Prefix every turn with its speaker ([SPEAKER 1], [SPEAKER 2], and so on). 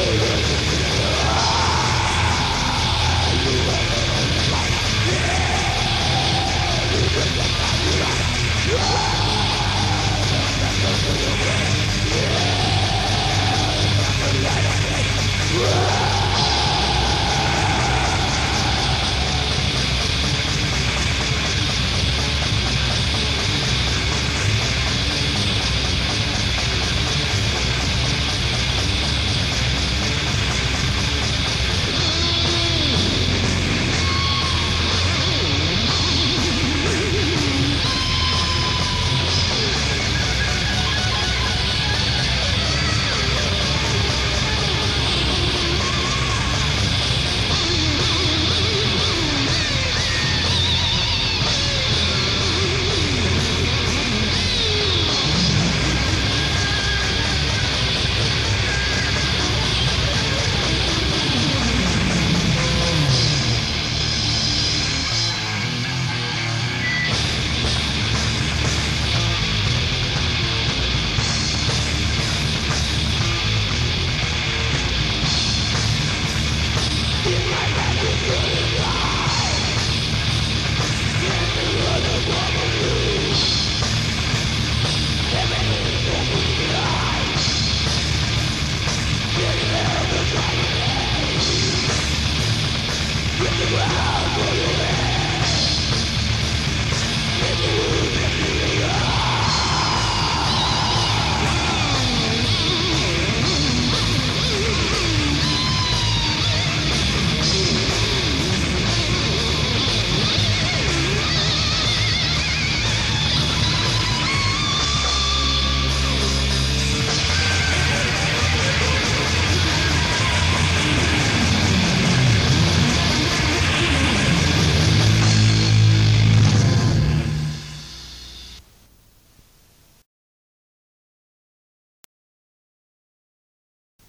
[SPEAKER 1] Yeah! You're